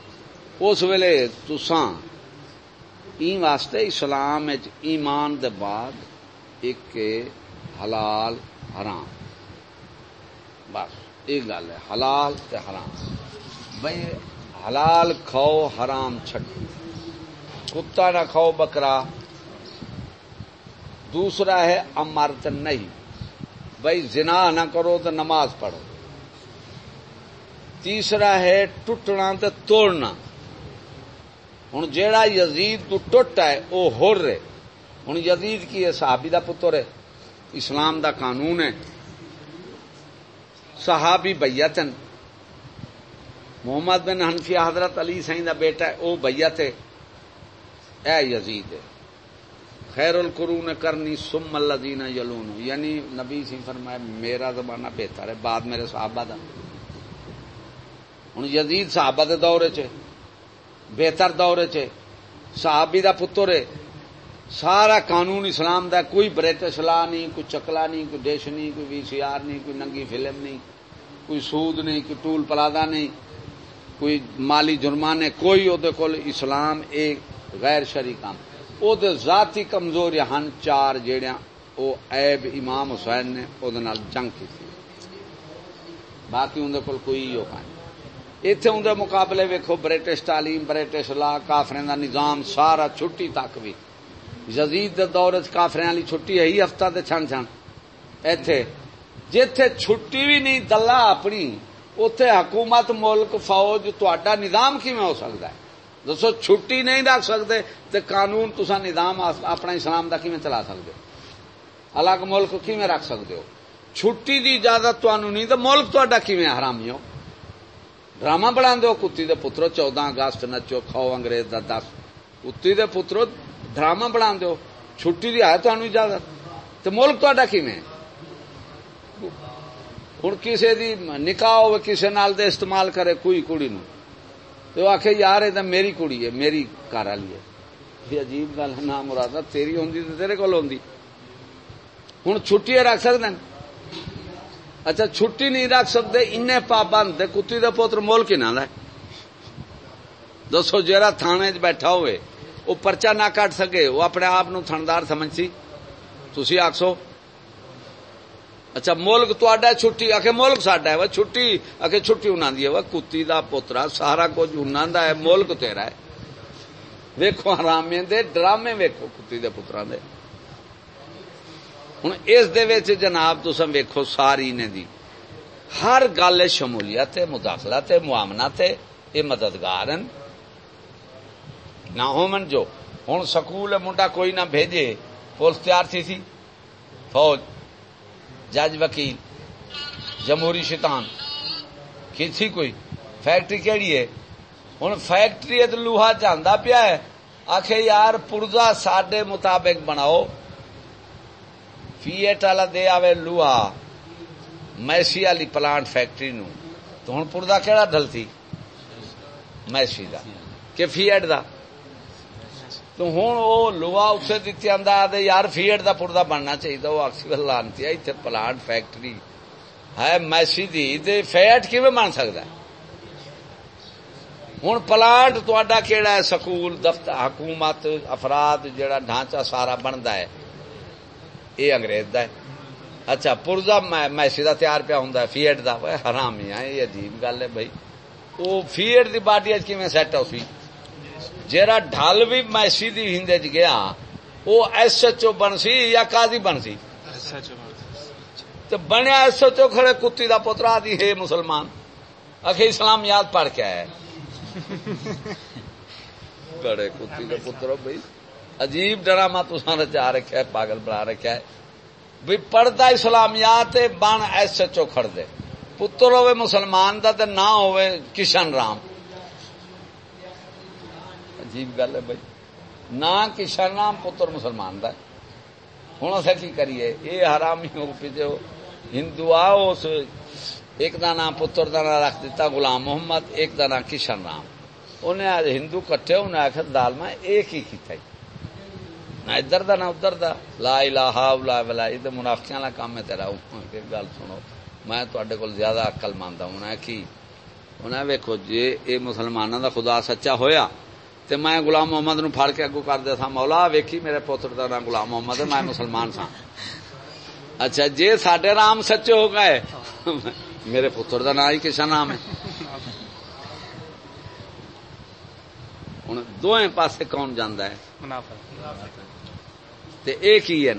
اس ویلے تساں این واسطے اسلام ایمان دے بعد ایک حلال، حرام۔ بس ایک گل ہے، حلال تے حرام۔ بھائی حلال کھاؤ، حرام چھڈو۔ کتا نہ کھاؤ، بکرا۔ دوسرا ہے امرت نہیں۔ بھائی زنا نہ کرو تو نماز پڑھو۔ تیسرا ہے ٹوٹنا تو توڑنا۔ ہوں جیڑا یزید تو ٹوٹ ہے وہ ہو رہے۔ ہوں یزید کی ہے، صحابی دا پتر ہے۔ اسلام دا قانون ہے۔ صحابی بیتن محمد بن حنفی حضرت علی سائیں دا بیٹا ہے وہ بیت ہے۔ اے یزید ہے۔ خیر القرون کرنی سم اللہ دینا یلون. یعنی نبی سی فرمایا، میرا زمانہ بہتر ہے، بعد میرے صحابہ دا۔ ہوں یزید صحابہ دے دور چ بہتر دور چ صحابی دا پتر ہے۔ سارا قانون اسلام دا، کوئی برٹش لا نہیں، کوئی چکلا نہیں، کوئی ڈش نہیں، کوئی وی سی آر نہیں، کوئی ننگی فلم نہیں، کوئی سود نہیں، کوئی ٹول پلادا نہیں، کوئی مالی جرمانے، کوئی وہ اسلام ایک غیر شری کام۔ وہ ذاتی کمزور ہن چار جہاں وہ ایب امام حسین نے وہ جنگ کی باقی اندر کول کوئی وہ اتے اندر مقابلے ویکو برٹش تعلیم برٹش لا کافرے کا نظام سارا چھٹی تک بھی جزید دور کافرے والی چھٹی ہے ہفتہ تے چھن چھن ایتھے جتھے چھٹی بھی نہیں دلہ اپنی اتے حکومت ملک فوج تا نظام کیون ہو سکتا ہے دسو، چھٹی نہیں رکھ سکتے تو قانون تسا نظام اپنا اسلام کا کیون چلا سکتے الگ ملک کیون رکھ سکتے ہو؟ چھٹی دی اجازت نہیں تو ملک تا کیون حرامی ہو؟ ڈرامہ بنا دو کتی دے پترو چودہ اگست نچو کھاؤ انگریز دا دس۔ کتی دے پترو ڈرامہ بنا دو چھٹی دی ہے تمہیں اجازت؟ تو ملک تا کیون ہوں کسی دی نکاح ہو کسی نال دے استعمال کرے، کوئی کڑی نو تو آخ یار، یہ میری کڑی ہے، میری گھر والی ہے۔ یہ عجیب گل ہے، نام مراد تیری ہوں تو تیرے کول ہوں ہوں چھٹی رکھ سکتے ہیں اچھا چھٹی نہیں رکھ سکتے ان پابند کتی کا پوتر مول کنا دسو جہاں تھانے چ بیٹھا ہوئے وہ پرچا نہ کٹ سکے وہ اپنے آپ تھندار سمجھ سی تھی آخسو اچھا ملک تا چھٹی آخ ملک سڈا ہے وہ چھٹی آخ چھٹی انہوں کی ہے وہ کتی کا پوترا سارا کچھ انہوں کا ہے، ملک تیرا ہے۔ ویکو حرامے دے، ڈرامے ویکو کتی دے پترا دے۔ ہوں اس جناب تسم ویکو ساری نے دی۔ ہر گل شمولیت مداخلت معاملات یہ مددگار ہیں نہ ہومن جو ہوں سکول منڈا کوئی نہ بھیجے، پولیس تیار تھی سی۔ فوج۔ جج وکیل، جمہوری شیطان کی تھی کوئی۔ فیکٹری کہڑی ہے؟ ہوں فیکٹری لوہا چاہتا پیا ہے۔ آخ یار پورزا سڈے مطابق بناؤ۔ فیٹ والا دے آوے لوہا۔ میسی والی پلانٹ فیکٹری نو۔ تو ہوں پورزا کہڑا ڈلتی میسی دا۔ کہ فیٹ دا۔ تو ہوں وہ لوہا اسے دیتی آدھا یار فیٹ دا پورزا بننا چاہیے وہ اکثر لانتی ہے اتنے پلانٹ فیکٹری ہے میسی دی فیٹ کی بن سکتا ہے؟ ہوں پلانٹ تا کہڑا ہے؟ سکول، دفتر، حکومت، افراد جڑا ڈھانچہ سارا بنتا ہے۔ یہ انگریز دا ہے۔ اچھا پورزا میسی کا تیار پیا ہوں فیڈ کا حرام ہی یہ عجیب گل ہے بھائی وہ فیڈ کی باڈی کی سیٹ ہو سی؟ جا ڈل بھی میسی دی ہند چ گیا وہ ایس ایچ او بن سی یا قاضی بن سی؟ تو بنیا ایس ایچ او کھڑے کتی کا پوترا دی ہے مسلمان اکھے اسلام یاد پڑھ کے آیا کڑے کتی کا پتر بھائی عجیب ڈرامہ تسا رچا رکھا ہے پاگل بنا رکھا ہے۔ بھی پڑھتا اسلامیات بن ایس ایچ او کھڑ دے۔ پتر ہوئے مسلمان دا تے نہ ہوئے کشن رام۔ عجیب گل ہے بھائی۔ نہ کشن رام پتر مسلمان دا ہوں اصا کی کریے؟ یہ حرامی ہو پیچھے ہندو آ، اس ایک دا نام پتر دا نام رکھ دیتا غلام محمد، ایک دا نام کشن رام۔ انہیں آج ہندو کٹے انہیں آخر دال میں ایک ہی کیتا ہی نہ ادھر دا، نہ ادھر دا۔ لا الہ الا بلا یہ تو منافقیاں والا کام ہے تیرا۔ گل سنو، میں تے کول زیادہ عقل مانتا ہوں۔ انہیں کی انہیں ویکو جی یہ مسلمانوں دا خدا سچا ہویا۔ تے میں غلام محمد نو پھڑ کے اگو کر دیا تھا مولا ویکھی میرے پوتر دا نام غلام محمد میں مسلمان سا اچھا جی سڈے رام سچے ہو گئے میرے پتر کا نام ہی کشا نام ہے؟ ہوں دونوں پاسے کون جانا ہے؟ ایک ہی ہے؟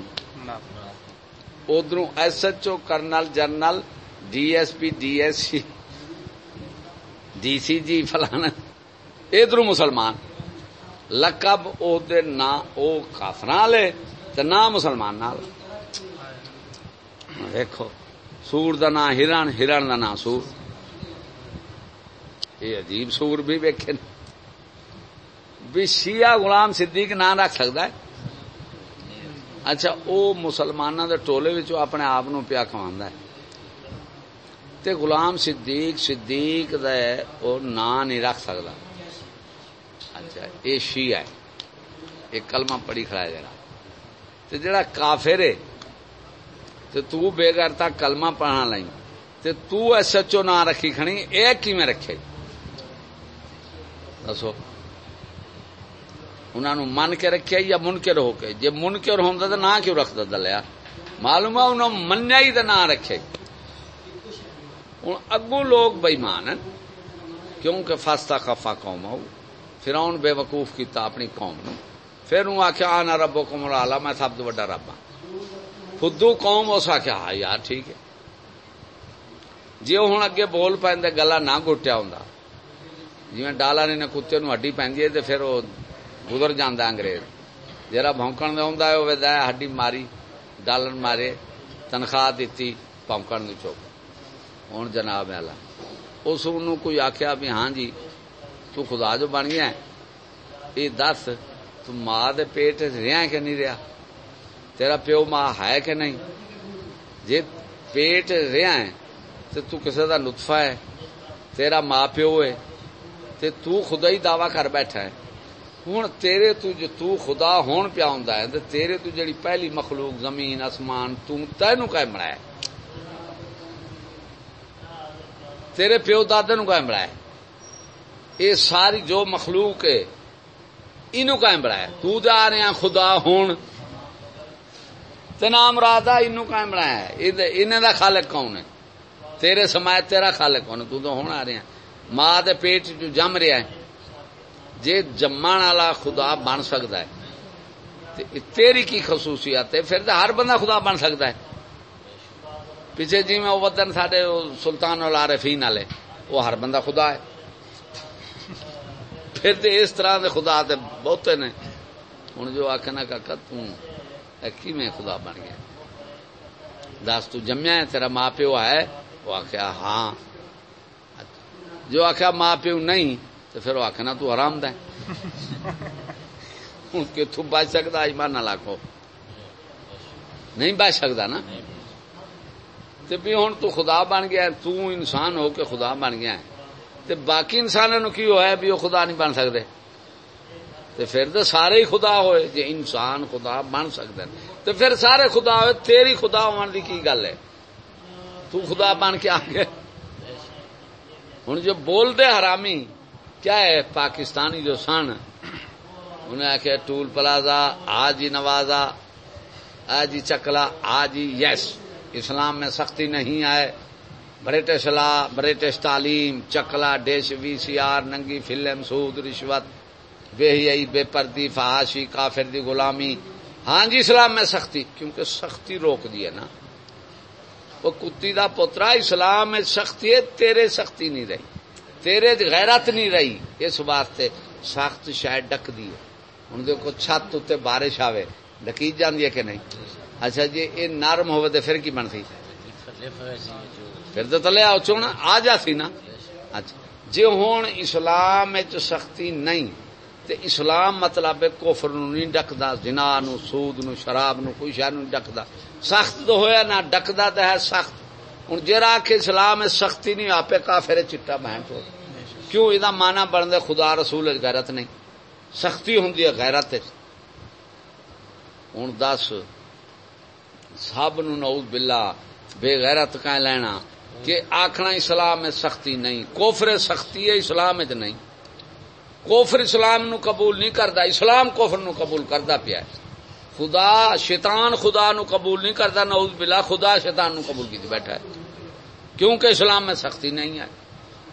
ادھر S H O colonel general D S P D S C D C جی فلانا ادھر مسلمان۔ لقب او دے نا او کافر والے نہ مسلمان نال۔ دیکھو سور دا نام ہرن ہرن دا نام سور۔ یہ عجیب سور بھی ویکھے بھی شیعہ غلام صدیق نام رکھ سکتا ہے؟ اچھا او مسلمانوں دے ٹولے وچ اپنے آپ نو پیا کھواندا ہے۔ تے غلام صدیق صدیق دے او نام نہیں رکھ سکتا۔ اچھا یہ شیعہ ہے۔ ایک کلمہ پڑھی کھڑا ہے جڑا تے جڑا کافر ہے، تے تو بے گھر کلمہ پڑھنا لائی تے تو ایس ایچ او نہ رکھی کھنی ایک کی میں رکھے؟ دسو۔ انہوں نے من کے رکھے یا منکر ہو کے؟ جی منکر ہوں تو نہ کیوں رکھتا دلیا معلوم ہے انہوں منیا ہی تو نہ رکھے۔ ہوں اگو لوگ بےمان ہیں، کیونکہ فاستا خفا قوم ہو۔ پھر بے وقوف کیتا اپنی قوم نو۔ پھر انہوں آخیا آنا ربو کو مرالا میں سب تو بڑا رب ہوں خدو قوم، اس آخیا ہاں یار، ٹھیک ہے۔ جی وہ ہوں اگے بول پہ گلا نہ گٹیا ہوں جی ڈالا نے کتے نو ہڈی پی تو پھر وہ گزر جانا انگریز۔ جرا بونکن ہوں آ ہڈی ماری، ڈالن مارے، تنخواہ دیتی پونکن چوک۔ ہوں جناب والا اس کوئی آخیا بھی ہاں جی تو خدا جو بن گیا یہ دس، تو ماں دے پیٹ رہا کہ نہیں رہا تیرا پیو ماں ہے کہ نہیں؟ جی پیٹ رہا ہے تو تو کا نطفہ ہے۔ تیرا ماں پیو ہے، تے تو خدا ہی دعوی کر بیٹھا ہے۔ ہوں تیرے تو جو تو خدا ہون پیا ہوں ہے تیرے تو جڑی پہلی مخلوق زمین، آسمان تینو کہ بنایا تیرے پیو دادے نو قائم بڑھایا یہ ساری جو مخلوق ہے اینو قائم بڑھایا تو جا رہے ہیں، خدا ہون۔ تے نام رادا اینو قائم بڑھایا انہیں دا خالق کون ہے؟ تیرے سمایت تیرا خالق کون ہے؟ تو تو ہون آ رہے ہیں۔ ماں دے پیٹ جو جم رہا ہے۔ جے جمان والا خدا بن سکتا ہے تیری کی خصوصیت ہے؟ پھر تو ہر بندہ خدا بن سکتا ہے۔ پیچھے جی میں وہ وطن ساڈے سلطان العارفین والے، وہ ہر بندہ خدا ہے۔ پھر تو اس طرح دے خدا تے بہتے نے۔ ہوں جو آخنا کا کی میں خدا بن گیا؟ دس تو جمیا ہے تیرا ماں پیو ہے۔ وہ آخیا ہاں۔ جو آخیا ماں پیو نہیں تو پھر وہ آخنا تو آرام دہ کتوں بچ سکتا ایمان نہ لاکھو نہیں بچ سکتا نا؟ بھی ہوں تو خدا بن گیا تو انسان ہو کے خدا بن گیا تے باقی انسانوں کی ہوا ہے بھی وہ خدا نہیں بن سکتے تے پھر تو سارے ہی خدا ہوئے جی انسان خدا بن سکتے تو پھر سارے خدا ہوئے، تیری خدا ہونے کی گل ہے؟ تو خدا بن کے آ گئے ہوں جو بولتے حرامی، کیا ہے پاکستانی جو سن؟ انہیں آخیا ٹول پلازا، آج ہی نوازا، آج ہی چکلا، آج ہی یس۔ اسلام میں سختی نہیں آئے۔ برٹش لا، برٹش تعلیم، چکلا، ڈیش، وی سی آر، ننگی فلم، سود، رشوت بے حی بے پردی، فحاشی، کافر دی غلامی۔ ہاں جی اسلام میں سختی، کیونکہ سختی روک دی ہے نا۔ وہ کتی دا پوترا اسلام میں سختی ہے، تیرے سختی نہیں رہی۔ تیرے غیرت نہیں رہی۔ اس واسطے سخت شاید ڈک دی ہے۔ ہوں دیکھو، چھت اتنے بارش آئے ڈکی جاندی ہے کہ نہیں؟ اچھا جی یہ نرم ہوئے تو پھر کی بنتی؟ پھر تو تلے آؤ چون آ جا سی نا اچھا۔ جی ہوں اسلام سختی نہیں، تے اسلام مطلب کوفر نو نہیں ڈکدا جنا نو سود نو شراب نو کوئی شہر نہیں ڈکدا سخت تو ہویا نہ ڈکدا تو ہے سخت۔ ہوں جرا کے اسلام سختی نہیں آپ کافر چٹا بہن تو۔ کیوں؟ یہ مانا بنتا خدا رسول غیرت نہیں۔ سختی ہوں غیرت ہوں دس، سب نو نعوذ باللہ، بے غیرت کا لینا۔ کہ آخنا اسلام میں سختی نہیں کوفر سختی ہے، اسلام نہیں۔ کوفر اسلام نو قبول نہیں کرتا اسلام کوفر نو قبول کرتا پیا خدا شیطان خدا نو قبول نہیں کرتا نعوذ باللہ خدا شیطان نو قبول کی بیٹھا ہے۔ کیونکہ اسلام میں سختی نہیں ہے۔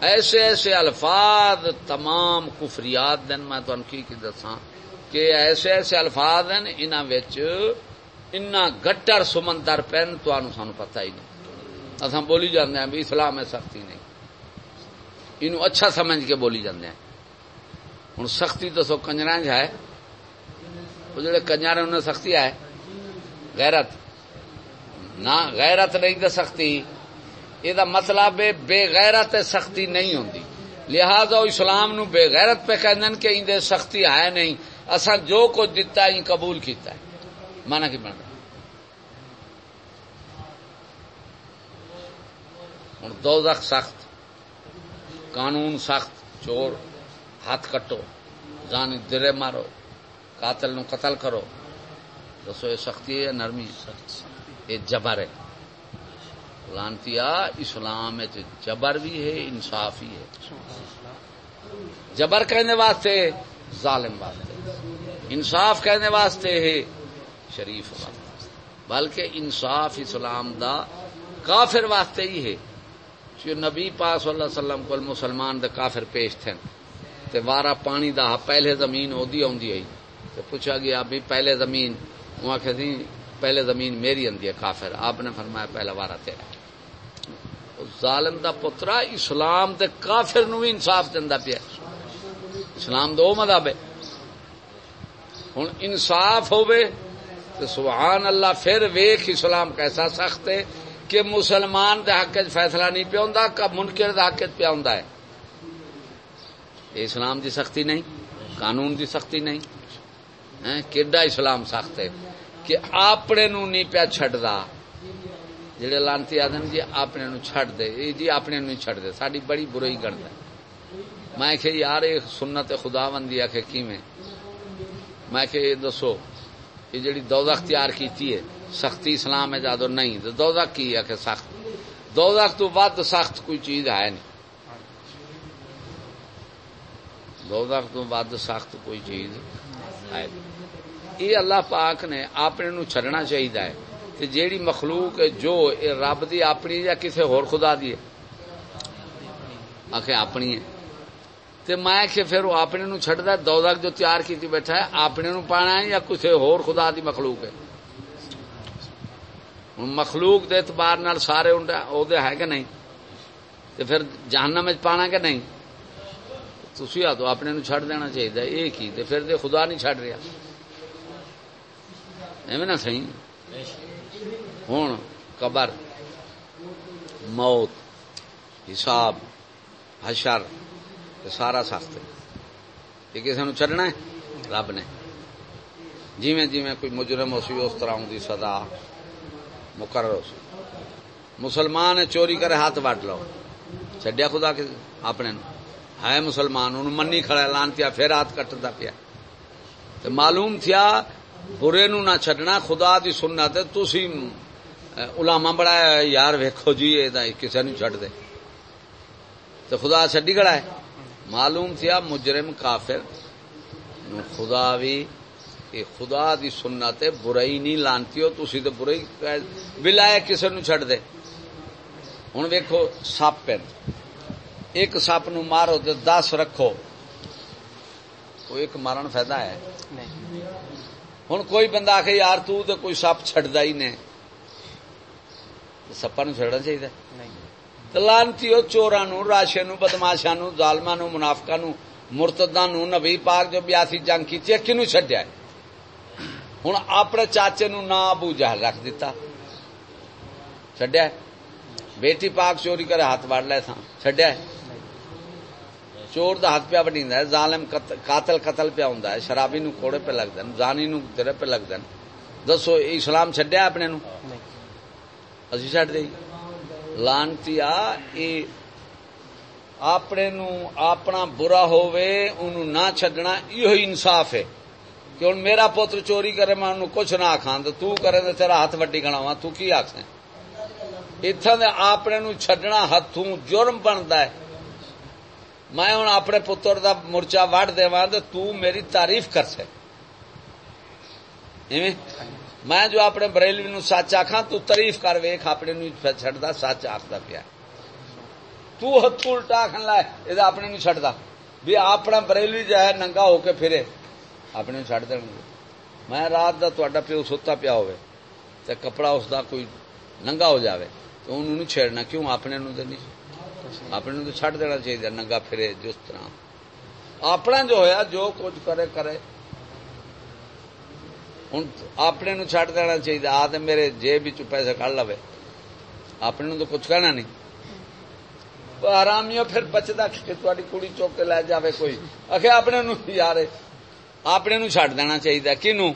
ایسے ایسے الفاظ تمام کفریات دن، میں کی دساں کہ ایسے ایسے الفاظ ہیں ان گٹر سمندر پین تو سانو پتہ ہی نہیں۔ اصا بولی جانے ہیں بھی اسلام میں سختی نہیں۔ انہوں اچھا سمجھ کے بولی جانے ہیں ہوں سختی تو سو کنجر ہے۔ وہ جڑے کنجر انہیں سختی ہے غیرت۔ نہ غیرت نہیں تو سختی۔ یہ مطلب بے غیرت سختی نہیں ہوتی لہذا اسلام نو بے غیرت پہ کہ کہ سختی ہے نہیں۔ اصا جو کچھ دتا قبول کیتا ہے۔ مانا کی بنتا ہوں دو سخت، قانون سخت، چور، ہاتھ کٹو، جان درے مارو، قاتل نو قتل کرو۔ دسو، یہ سختی ہے نرمی؟ یہ جبر ہے۔ لانتی اسلام جبر بھی ہے، انصاف ہی ہے۔ جبر کہنے واسطے، ظالم واسطے۔ انصاف کہنے واسطے ہے، شریف واسطے۔ بلکہ انصاف اسلام دا کافر واسطے ہی ہے۔ جو نبی پاک صلی اللہ علیہ وسلم کو مسلمان دا کافر پیش تھے تے وارا پانی دا پہلے زمین اودی اوندی آئی۔ تے پوچھا گیا بھی پہلے زمین؟ وہاں کہ جی، پہلے زمین میری اندی ہے کافر۔ آپ نے فرمایا پہلا وارا تیرا۔ ظالم دا پترا اسلام دے کافر نو بھی انصاف دینا پیا۔ اسلام دو مذہب ہے۔ ہوں انصاف ہوئے تو سبحان اللہ، پھر ویخ اسلام کیسا سخت ہے۔ کہ مسلمان دے حق فیصلہ نہیں پیا ہوں منکر دے حق پیا ہوں اسلام دی سختی نہیں، قانون دی سختی نہیں۔ ہاں، کیڈا اسلام سخت ہے؟ کہ اپنے نو نہیں پیا چڈا جڑے لانتی آدھے جی اپنے نو چھڑ دے جی اپنے نو چھڑ دے ساری بڑی برائی کرتا میں کہ یار، یہ سنت خدا بندی آخ کی میں کہ دسو۔ یہ جڑی دوزہ اختیار کیتی ہے، سختی اسلام ہے جادو نہیں، تو دوزہ کی ہے کہ سخت؟ دوزہ تو ود سخت کوئی چیز ہے نہیں۔ دوزہ تو ود سخت کوئی چیز ہے یہ اللہ پاک نے اپنے نو چھڑنا چاہیے ہے تے جیڑی مخلوق جو رب دی اپنی یا کسی ہور خدا دی ہے؟ آخے اپنی ہے تے میں کہ پھر وہ اپنے نو چھڑدا ہے، دوزخ جو تیار کیتی بیٹھا ہے، اپنے نو پانا ہے یا کسے ہور خدا دی مخلوق ہے؟ مخلوق دے اعتبار نال سارے او دے ہے کہ نہیں؟ تے پھر جہنم وچ پانا کہ نہیں؟ تسی آ تو اپنے نو چھڑ دینا چاہیے یہ کی؟ تے پھر دے خدا نہیں چھڑ رہا۔ ایویں نہ صحیح ہوں قبر، موت، حساب، حشر سارا سخت یہ کسی نو چڈنا ہے رب نے جیویں جیویں کوئی مجرم ہو سی اس طرح ان سدا مقرر ہو سی مسلمان چوری کرے ہاتھ وٹ لو چڈیا خدا کے اپنے نو ہے مسلمان ان منی کھڑا لانتی پھر ہاتھ کٹتا پیا تو معلوم تھیا برے نو نہ چڈنا خدا دی سننا تے تسی علامہ بڑا یار ویکھو جی یہ کسی نو چڈ دے تو خدا چڈی کھڑا ہے معلوم تھیا مجرم کافر؟ نو خدا بھی، کہ خدا دی سنت برائی نہیں لانتی ہو، تسی تو برائی بلائے کسی نو چڈ دے۔ ہوں ویکو سپ ایک سپ نو مارو تو دس رکھو۔ وہ ایک مارن فائدہ ہے۔ ہوں کوئی بندہ آخ یار تو کوئی سپ چڈا ہی نہیں۔ سپا نو چڑنا چاہیے لانتی چورا نو راشے نو بدماشا نو ظالما نو منافقا نو مرتدا نو نبی پاک جو بیاسی جنگ کی کنو چڈیا ہوں اپنے چاچے نو نا ابو جہل رکھ دیتا چڈیا بیٹی پاک چوری کرے ہاتھ وڑ لے تھا چڈیا چور دا ہاتھ پیا وڈی ظالم قاتل قتل پیا ہوں شرابی نو کوڑے پہ لگ دین زانی نو تیرے پہ لگ دین دسو اسلام چڈیا اپنے نو اسی چڈ دئی لانتی اپنے نو اپنا برا ہووے انہوں نہ چڈنا یہ انصاف ہے کہ ہوں میرا پوتر چوری کرے میں انہوں کچھ نہ آخا تو تو کرے تو تیرا ہاتھ وڈی گنا تو کی آخ اتنے اپنے نو چڈنا ہاتھوں جرم بنتا ہے میں ہوں اپنے پتر دا مرچا وڈ دوا تو میری تعریف کر سک میں جو اپنے بریلوی نو سچ آخا تو تعریف کر ویخ اپنے چڈتا سچ آخر پیا۔ تت الٹا آخن لا یہ اپنے نو چڈتا بھی اپنا بریلوی جو ہے، ننگا ہو کے پھرے۔ اپنے چڈ دیں گے۔ میں رات کا تا پیو ستا پیا ہو کپڑا اس دا کوئی ننگا ہو جاوے۔ تو انہوں چھیڑنا کیوں؟ اپنے نو نہیں۔ اپنے نو تو چڈ دینا چاہیے ننگا پھرے، جس طرح۔ اپنا جو ہوا جو کچھ کرے کرے۔ ہوں اپنے نو چڈ دینا چاہیے آ تو میرے جیب پیسے کھ لو اپنے نو تو کچھ کہنا نہیں آرامی پھر بچتا کہ تاری کڑی چوک کے لے جائے کوئی آخر اپنے نو یار اپنے نو چڈ دینا چاہیے کنو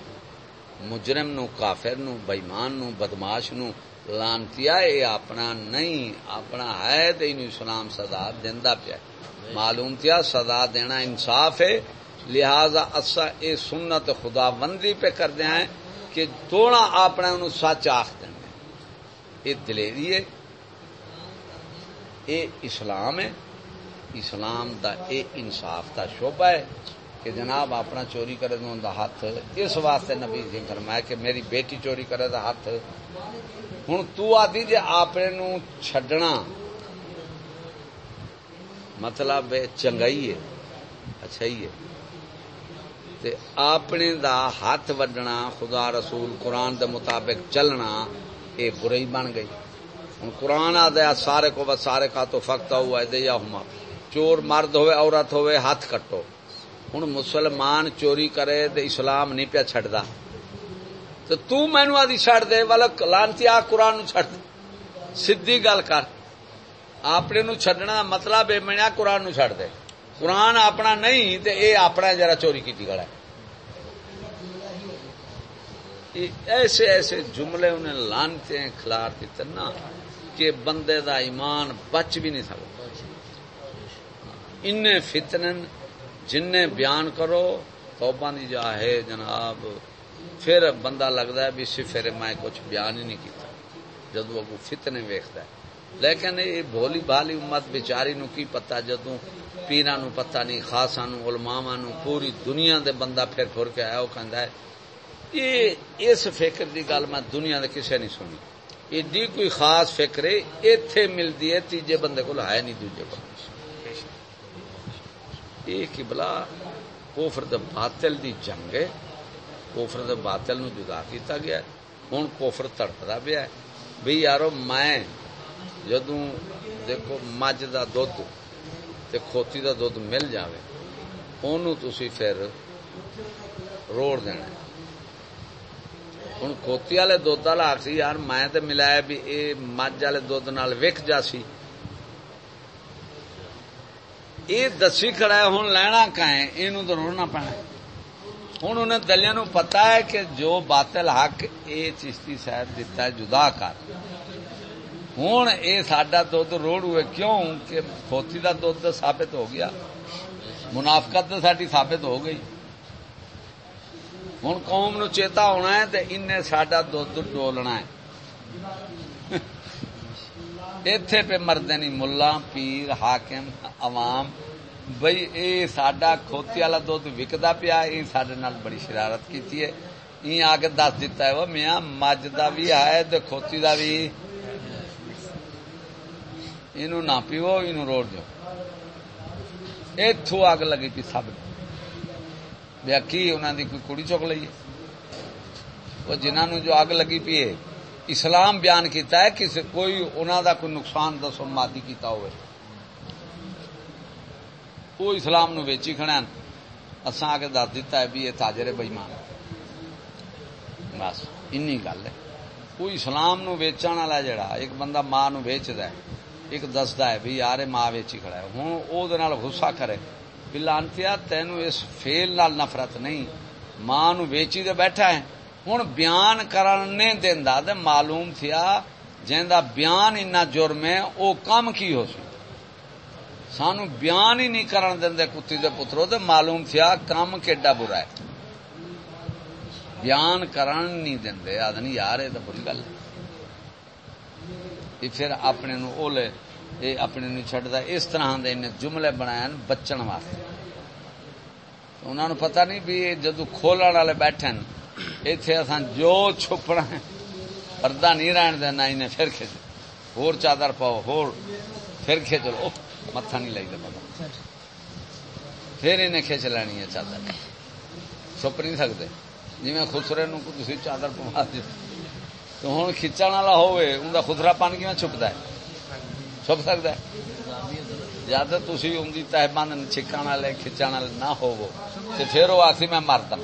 مجرم نو کافر نو بئیمان نو بدماش نو لانتی یہ اپنا نہیں اپنا ہے تو اسلام سزا دینا پیا معلوم تیا سزا دینا انصاف ہے لہذا اصا یہ سنت خدا بندی پہ کر دیا ہے کہ توڑا اپنا انہوں سچ آخ دیں یہ دلیری ہے۔ یہ اسلام ہے۔ اسلام دا اے انصاف دا شعبہ ہے کہ جناب اپنا چوری کرے دا ہاتھ۔ اس واسطے نبی جی فرمایا کہ میری بیٹی چوری کرے دا ہاتھ۔ ہوں تو آدھی جی اپنے نو چھڈنا۔ مطلب چنگائی ہے۔ اچھا ہی ہے۔ اپنے دا ہاتھ وڈنا خدا رسول قرآن دے مطابق چلنا یہ برائی بن گئی۔ ہوں قرآن آ دیا سارے کو بس سارے کا تو فخت ہوا ہے دیا ہما۔ چور مرد ہوئے، عورت ہوئے، ہاتھ کٹو۔ ہوں مسلمان چوری کرے تو اسلام نہیں پیا چڈا تو تینو آدھی چڈ دے، والا لانتی آ قرآن چڈ دے۔ سی گل کر۔ اپنے نو چڈنا مطلب یہ منیا قرآن نو چڈ دے۔ قرآن اپنا نہیں، تے اے اپنا جرا چوری کی گلا ایسے ایسے جملے انہیں لانتے ہیں، کھلار دیتے نا کہ بندے دا ایمان بچ بھی نہیں سکتا۔ ان فتنن جن بیان کرو، توبہ دی جا ہے جناب۔ پھر بندہ لگتا ہے بھی صرف میں کچھ بیان ہی نہیں کیتا، جدو اگو فتنے ویکھتا ہے۔ لیکن یہ بولی بالی امت بیچاری نو کی پتا جدوں پیرا نو پتا نہیں خاصا نو علماوا نو، پوری دنیا دے بندہ پھر پھر کے آیا، وہ کہندا ہے، یہ اس فکر دی گل میں دنیا دے کسے نہیں سنی۔ ایڈی کوئی خاص فکر ہے، ایتھے ملدی ہے، تیجے بندے کو ہے نہیں دوجے کو یہ قبلہ کوفر دے باطل دی جنگ ہے۔ کوفر دے باطل نو جدا کیتا گیا ہے۔ ہن کوفر تڑپدا پیا ہے۔ بھئی یارو، میں جدوں دیکھو مجھ دا دودھ تے کھوتی دا دودھ مل جاوے، اونوں تسی پھر روڑ دینا۔ ہوں کھوتی والے دھد والا آخسی یار میں تے ملایا بھی اے مجھ والے دھد نال وک جاسی یہ دسی کھڑا ہے ہوں لینا کہیں یہ تو روڑنا پینا ہوں انہیں دلیا نو پتا ہے کہ جو باطل حق یہ چشتی صاحب دتا ہے، جدا کر۔ ہوں یہ سڈا دھد روڑ ہوئے کیوں کہ کھوتی کا دھد ثابت ہو گیا منافقت تو ساری ثابت ہو گئی ہوں قوم نو چیتا ہونا ہے تو ان سڈا دھد ڈولنا ہے اتے پہ مرد نہیں ملا پیر حاکم عوام بھائی اے سڈا کھوتی والا دھد وکدا پیا یہ سڈے بڑی شرارت کی ہے آ کے دس دتا ہے وہ میاں مجھ کا بھی ہے تو کھوتی کا بھی یہ نہ پیو یہ روڑ دو۔ اتو اگ لگی پی سب بیا کی انہوں دی کوئی کڑی چک لیے وہ جنہوں جو اگ لگی پی ہے، اسلام بیان کیتا ہے کہ کوئی انہوں دا کوئی نقصان دسو مادی کیتا ہوئے۔ وہ اسلام نو ویچی کھڑا اساں آ کے دس دیتا ہے بھی یہ تاجر بئیمان بس این گل ہے۔ کوئی اسلام نو ویچن والا جڑا، ایک بندہ ماں نو ویچد ہے۔ ایک دستا ہے بھی یار ماں ویچی کھڑا ہے ہوں وہ غصہ کرے بھی لانتی تینو اس فیل نال نفرت نہیں ماں نو ویچی دے بیٹھا ہے ہوں بیان کرنے دینا تے معلوم تھیا جہاں بیان اتنا جرم ہے وہ کم کی ہو سی سانو بیان ہی نہیں کرن دے کتی دے پترو تے معلوم تھیا کم کیڈا برا ہے بیان کرن نہیں دے آدمی یار یہ تو بری گل ہے پھر اپنے نو اولے یہ اپنے نو چڈتا اس طرح دے جملے بنایا بچن واسطے۔ انہوں نے پتا نہیں بھی جدو کھولن والے بیٹھے اتے اصا جو چھپنا ہے، پردہ نہیں رہن دینا انہیں، پھر کھچ ہور چادر پاؤ، ہور، پھر کھچ لو متھا نہیں لگتا پتا۔ پھر انہیں کھچ لینی ہے چادر۔ چھپ نہیں سکتے۔ جی میں خسرے نو تھی چادر پوا دو تو ہوں کھچن والا ہوئے ان کا خسرا پن کیوں چھپتا ہے؟ چھپ سکتا ہے؟ جد تھی ان کی تہ بند چھکن والے، کھچن والے نہ ہوو تو پھر وہ آخری میں مرتا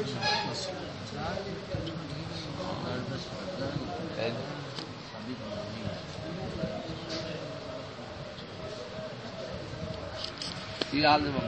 حال